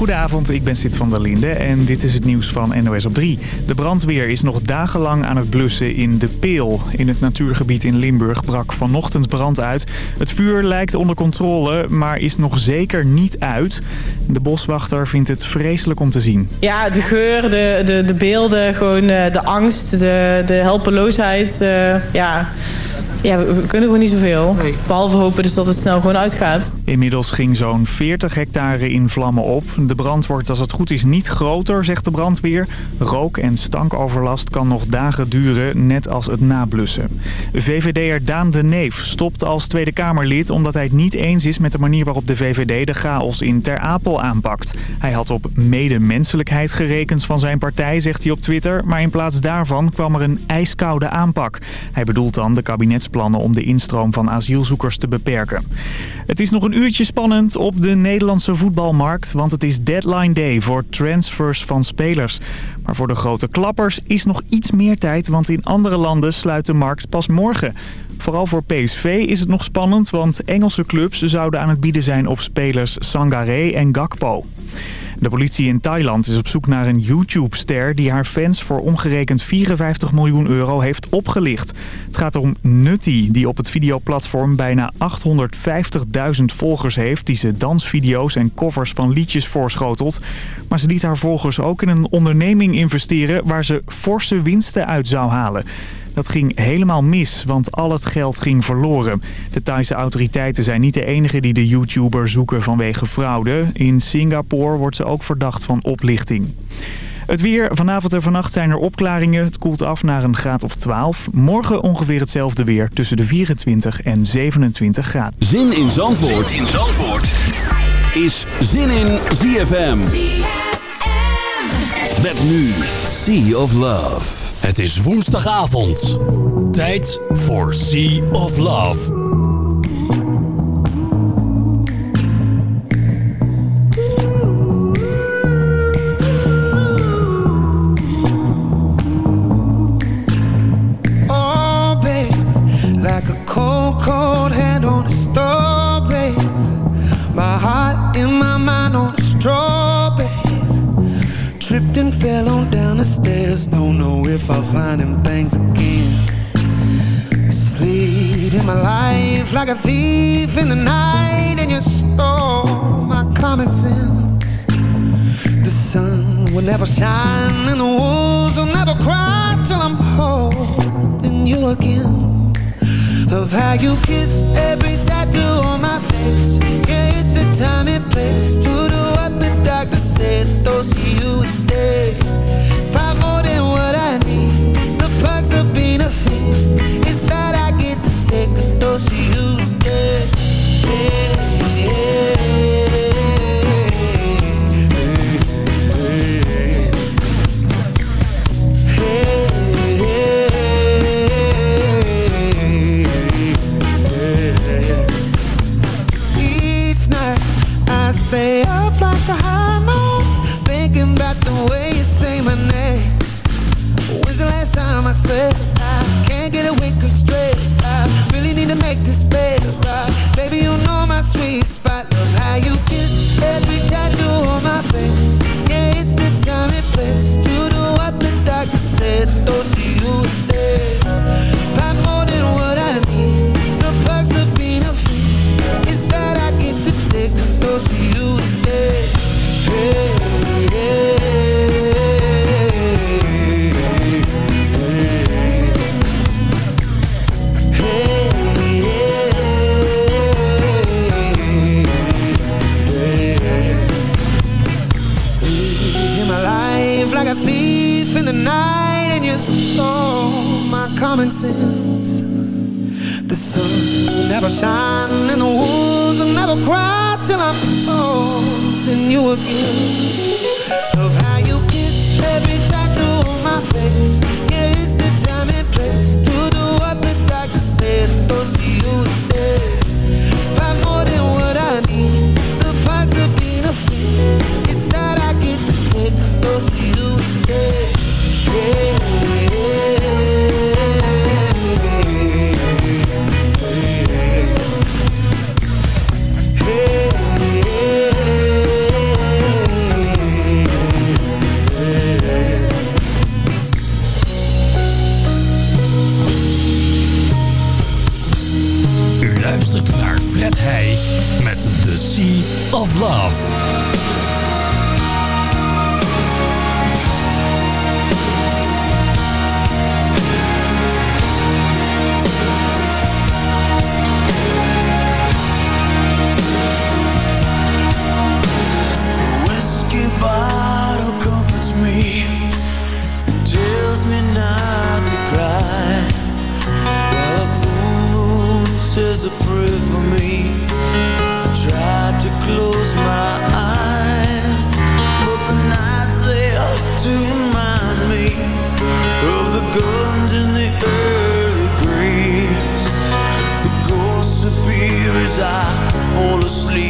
Goedenavond, ik ben Sid van der Linde en dit is het nieuws van NOS op 3. De brandweer is nog dagenlang aan het blussen in De Peel. In het natuurgebied in Limburg brak vanochtend brand uit. Het vuur lijkt onder controle, maar is nog zeker niet uit. De boswachter vindt het vreselijk om te zien. Ja, de geur, de, de, de beelden, gewoon eh, de angst, de, de helpeloosheid. Uh, ja... Ja, we, kunnen gewoon niet zoveel. Behalve hopen dus dat het snel gewoon uitgaat. Inmiddels ging zo'n 40 hectare in vlammen op. De brand wordt als het goed is niet groter, zegt de brandweer. Rook- en stankoverlast kan nog dagen duren, net als het nablussen. VVD'er Daan de Neef stopt als Tweede Kamerlid... omdat hij het niet eens is met de manier waarop de VVD de chaos in Ter Apel aanpakt. Hij had op medemenselijkheid gerekend van zijn partij, zegt hij op Twitter... maar in plaats daarvan kwam er een ijskoude aanpak. Hij bedoelt dan de kabinetsplannen om de instroom van asielzoekers te beperken. Het is nog een uurtje spannend op de Nederlandse voetbalmarkt... want het is deadline day voor transfers van spelers. Maar voor de grote klappers is nog iets meer tijd... want in andere landen sluit de markt pas morgen. Vooral voor PSV is het nog spannend... want Engelse clubs zouden aan het bieden zijn op spelers Sangaré en Gakpo. De politie in Thailand is op zoek naar een YouTube-ster... die haar fans voor omgerekend 54 miljoen euro heeft opgelicht. Het gaat om Nutty, die op het videoplatform bijna 850.000 volgers heeft... die ze dansvideo's en covers van liedjes voorschotelt. Maar ze liet haar volgers ook in een onderneming investeren... waar ze forse winsten uit zou halen. Dat ging helemaal mis, want al het geld ging verloren. De Thaise autoriteiten zijn niet de enige die de YouTuber zoeken vanwege fraude. In Singapore wordt ze ook verdacht van oplichting. Het weer. Vanavond en vannacht zijn er opklaringen. Het koelt af naar een graad of 12. Morgen ongeveer hetzelfde weer tussen de 24 en 27 graden. Zin in Zandvoort, zin in Zandvoort. is Zin in ZFM. ZFM. Met nu Sea of Love. Het is woensdagavond. Tijd voor Sea of Love. Sun will never shine, and the wolves disapprove for me I tried to close my eyes But the night's there to remind me Of the guns in the early graves. The ghosts appear as I fall asleep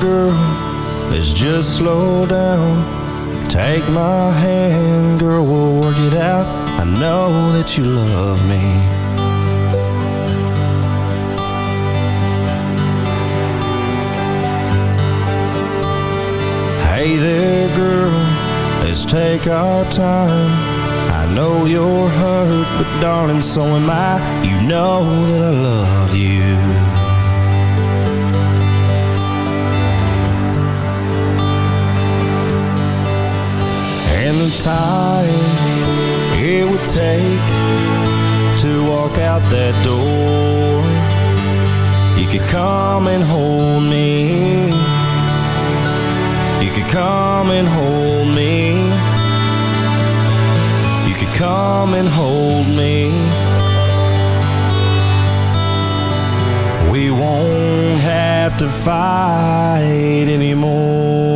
girl, let's just slow down. Take my hand, girl, we'll work it out. I know that you love me. Hey there, girl, let's take our time. I know you're hurt, but darling, so am I. You know that I love you. The time it would take to walk out that door. You could come and hold me. You could come and hold me. You could come and hold me. We won't have to fight anymore.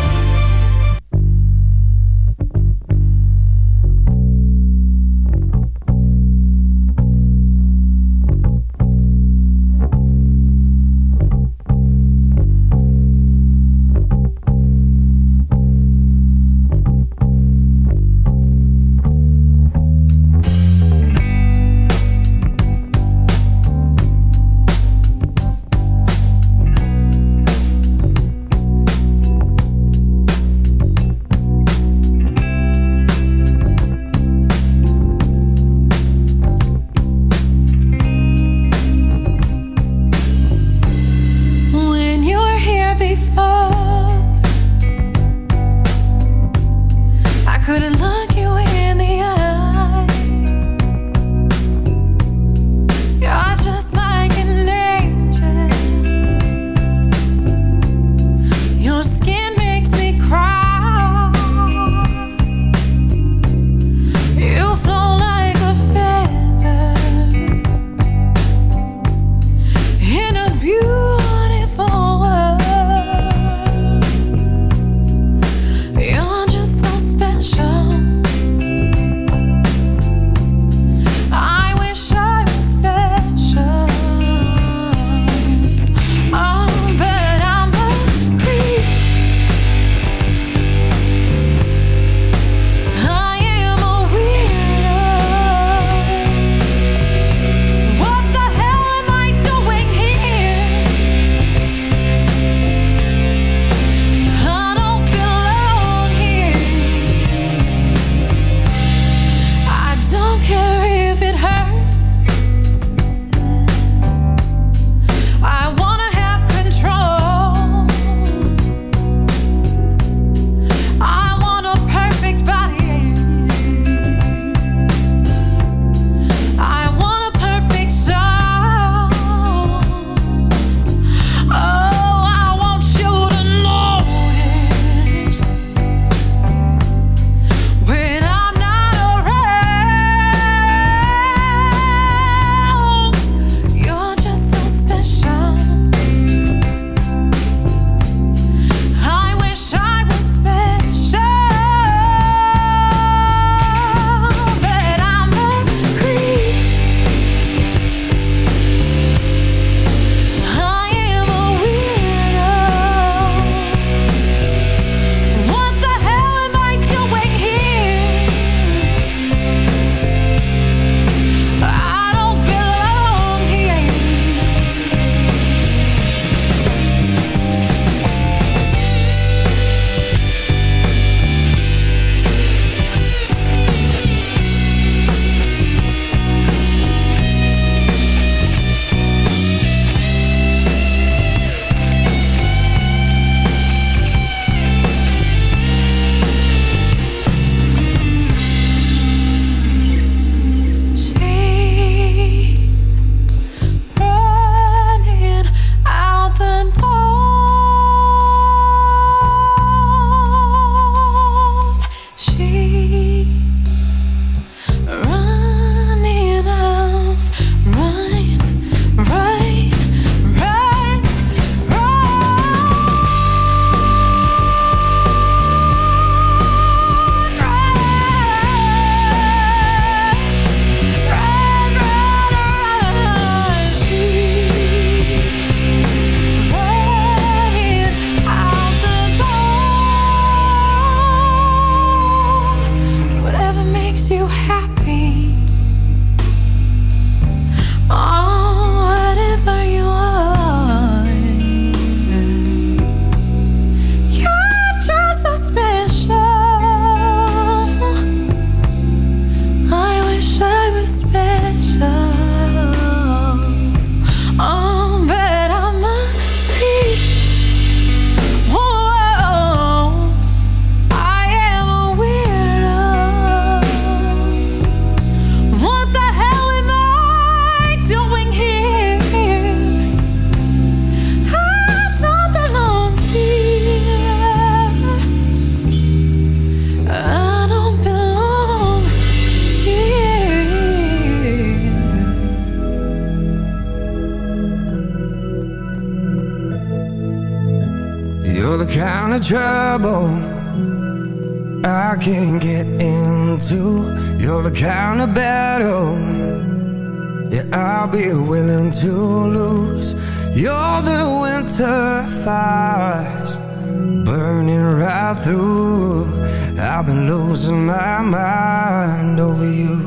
Mind over you.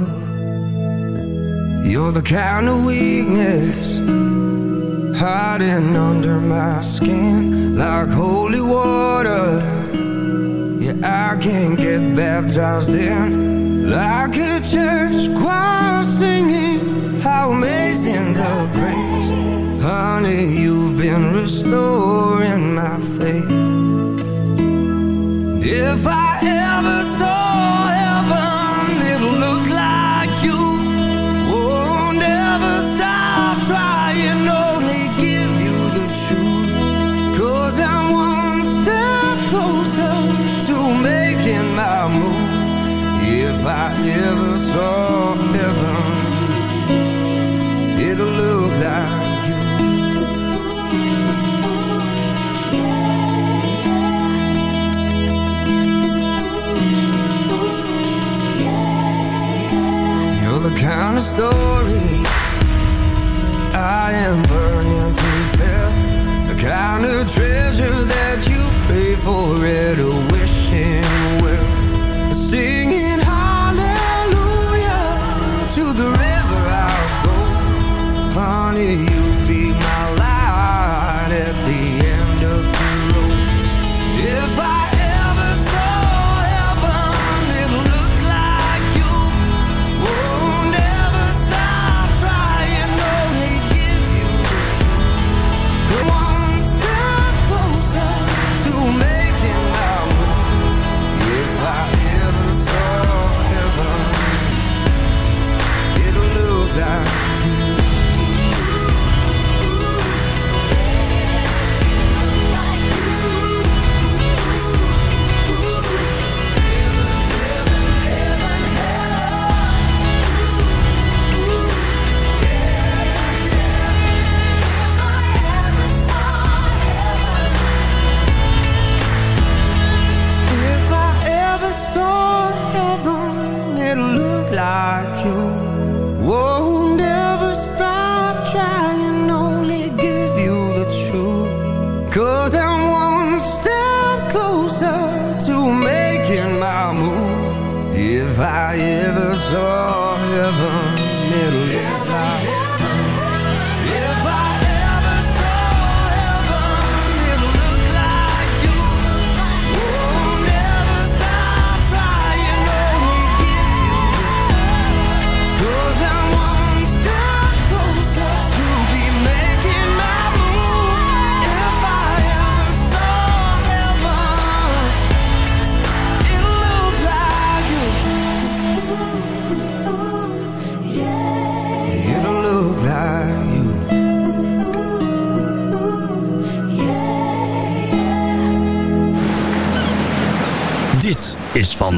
You're the kind of weakness hiding under my skin like holy water. Yeah, I can't get baptized in like a church choir singing. How amazing the grace, honey, you've been restoring my faith. If I ever I ever saw heaven, it'll look like you. You're the kind of story I am burning to tell. The kind of treasure that you pray for at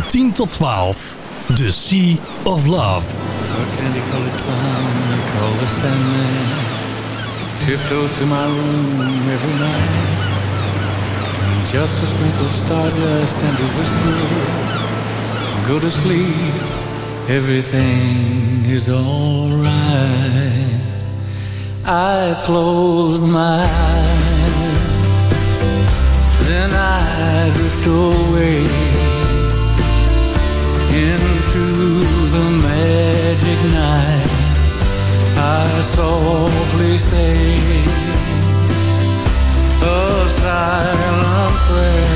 10 tot 12. The Sea of Love. A candy-colored clown called the Sandman tiptoes to my room every night. And just a sprinkle stardust and a whisper, go to sleep, everything is alright. I close my eyes, then I drift away into the magic night. I softly say a silent prayer,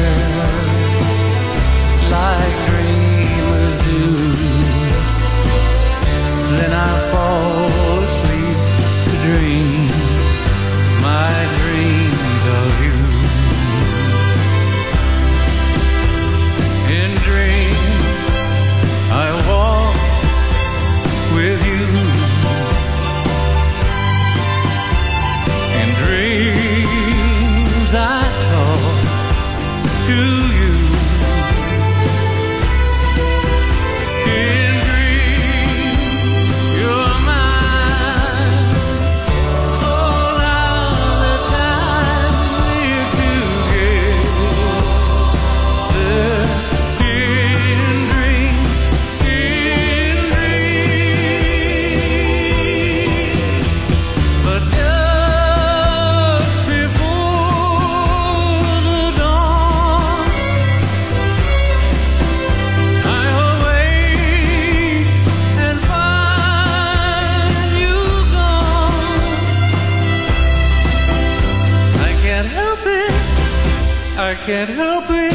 can't help it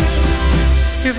if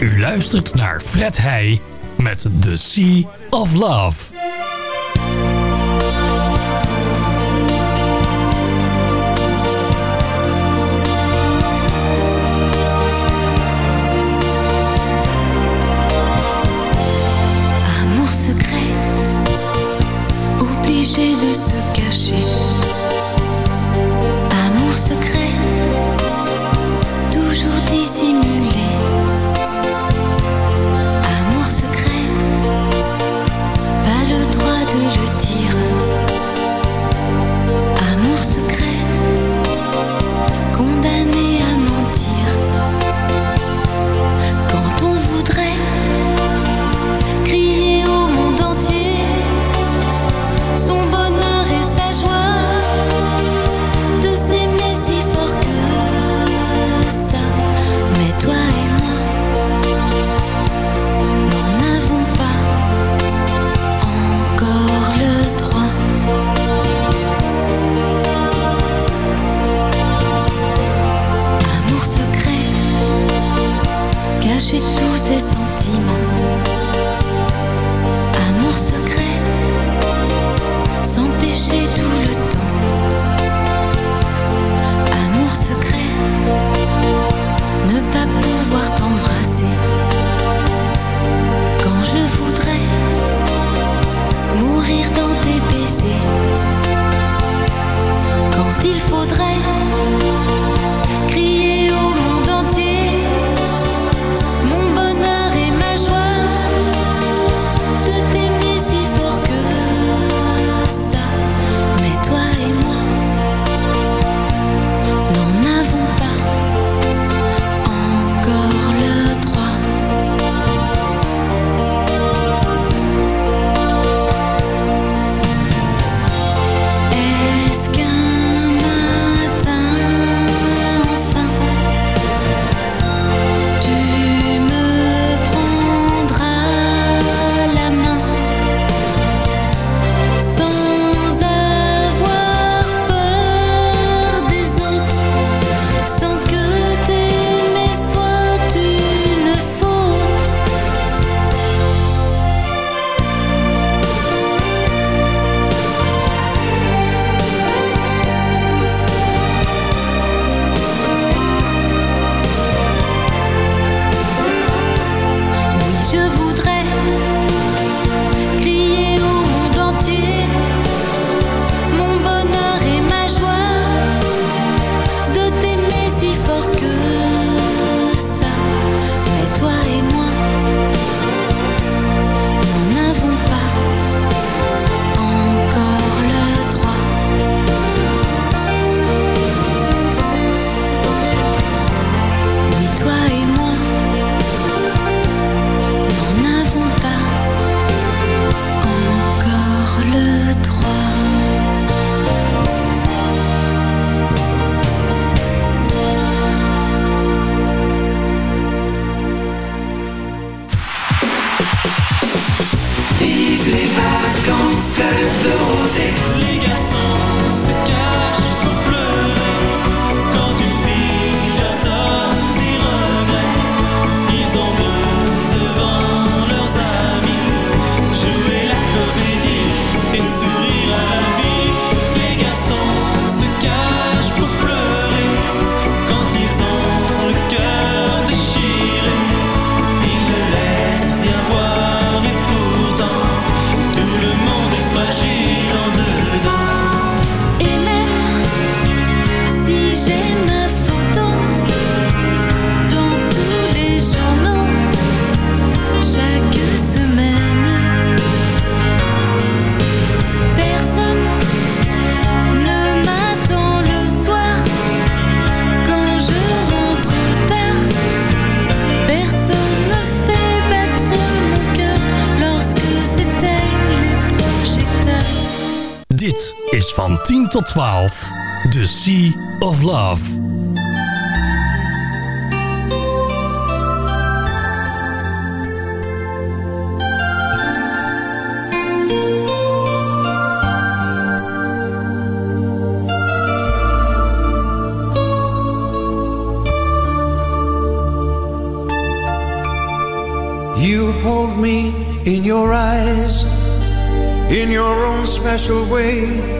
U luistert naar Fred Hay met The Sea of Love. Amour secret, obligé de se cacher. tot 12. The Sea of Love. You hold me in your eyes, in your own special way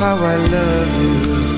how I love you.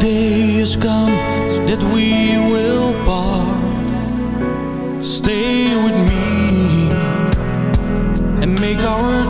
day has come that we will part. Stay with me and make our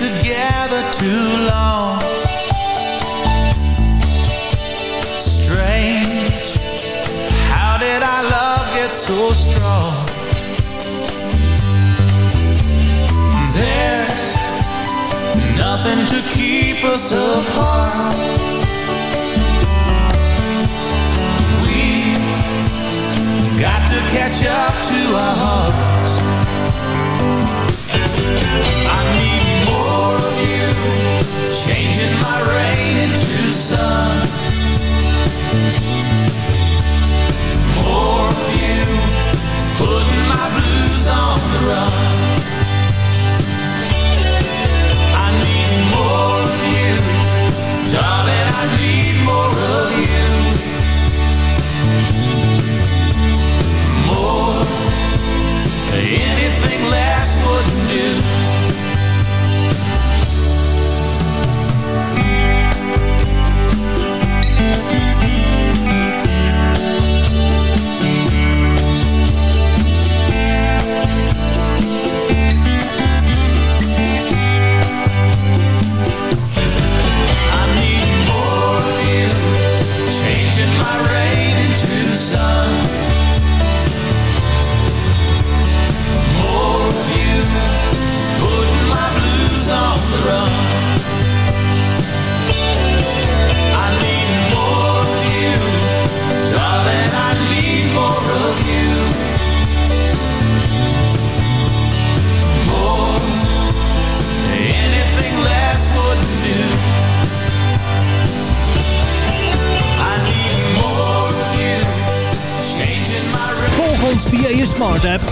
together too long. Strange How did our love get so strong? There's Nothing to keep us apart. We Got to catch up to our heart.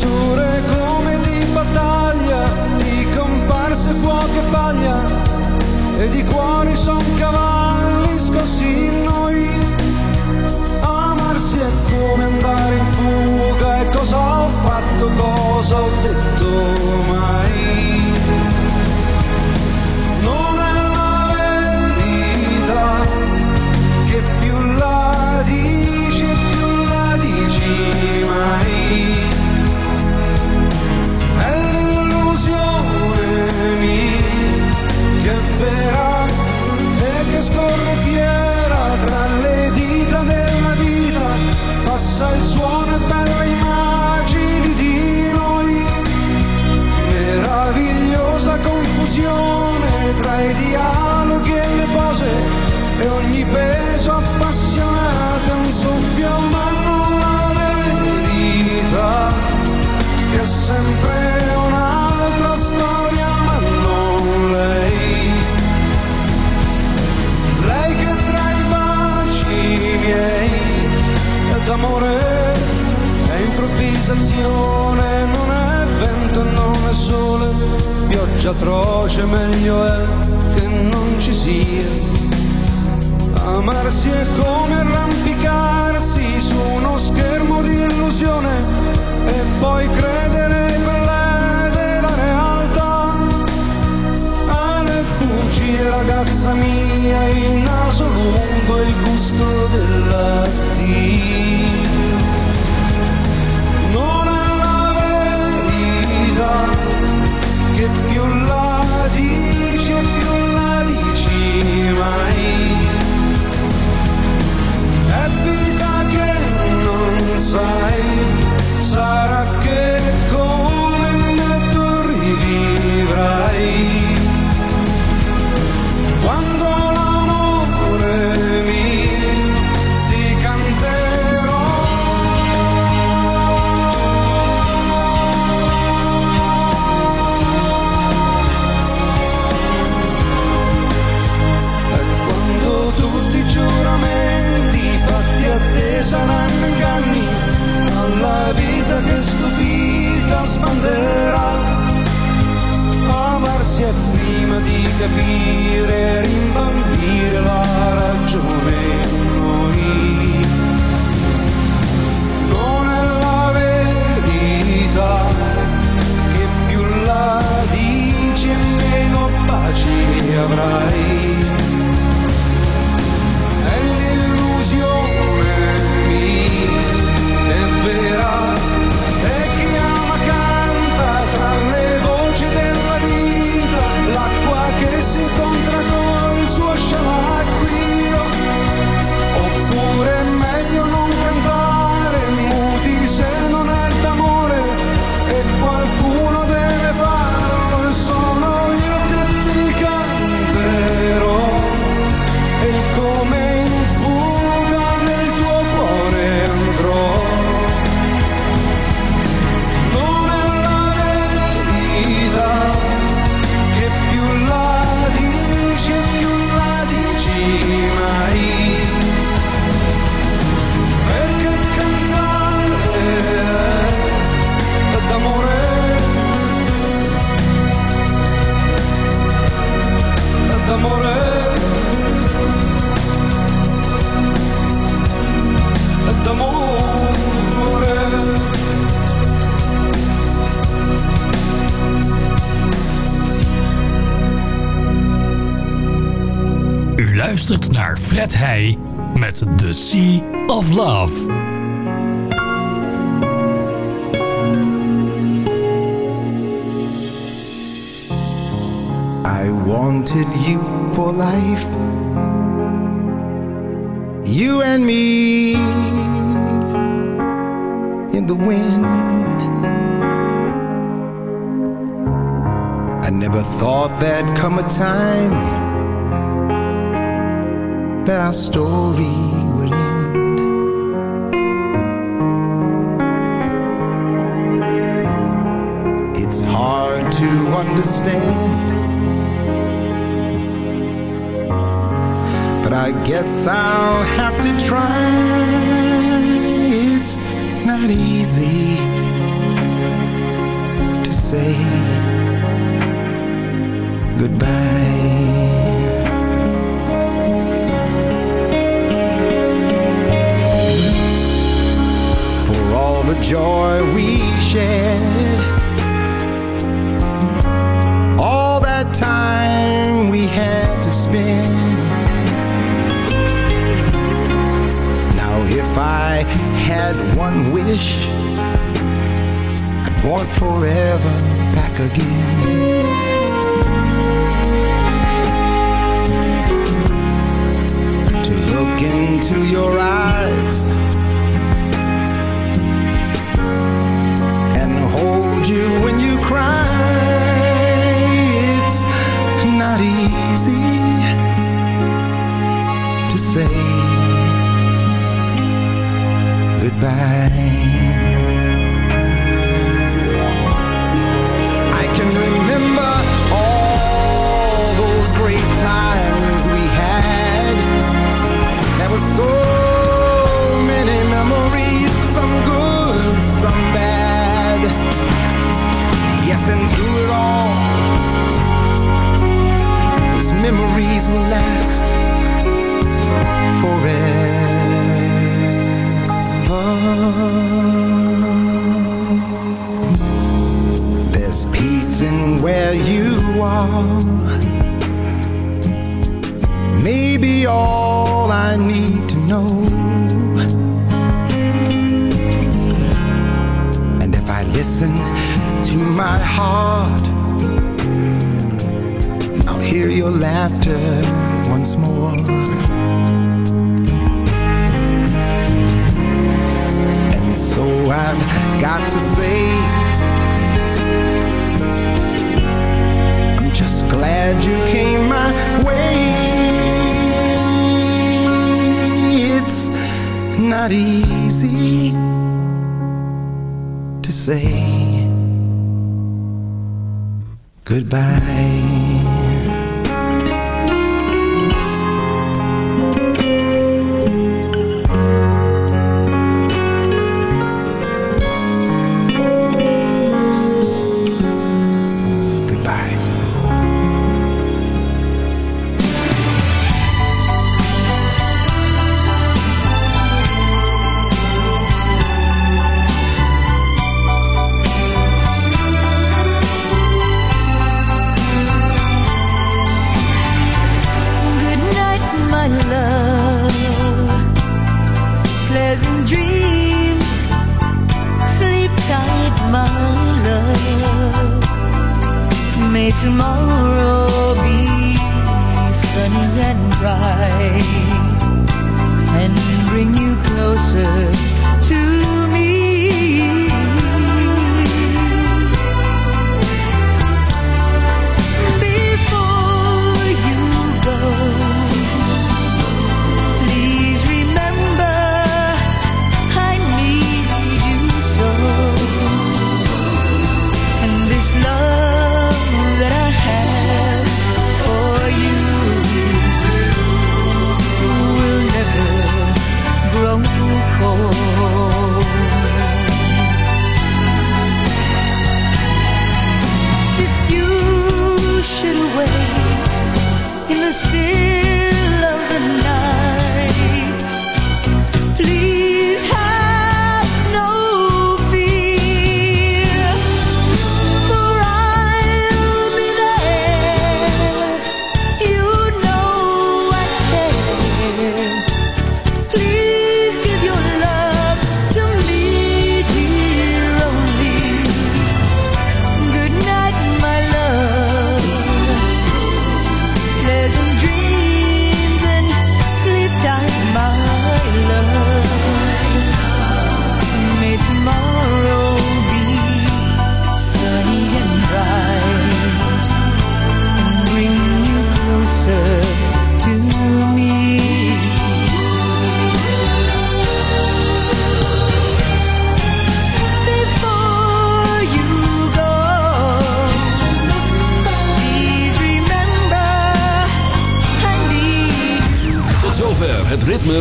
fessure come di battaglia, di comparse fuoco e paglia e di cuori son improvvisazione, non è vento non è sole, pioggia atroce, meglio è che non ci sia. Amarsi è come arrampicarsi su uno schermo di illusione e poi credere belle della realtà. Ale bugie ragazza mia, il naso lungo il gusto della Non che più la dici più la dici mai. È vita che non sai, capire rimbambire la Heij met The Sea of Love. I wanted you for life. You and me in the wind. I never thought there'd come a time that our story would end. It's hard to understand. But I guess I'll have to try. It's not easy to say goodbye. The joy we shared, all that time we had to spend. Now, if I had one wish, I'd want forever back again. To look into your eyes you when you cry. It's not easy to say goodbye. I can remember all those great times we had. There were so passing through it all. Those memories will last. say goodbye.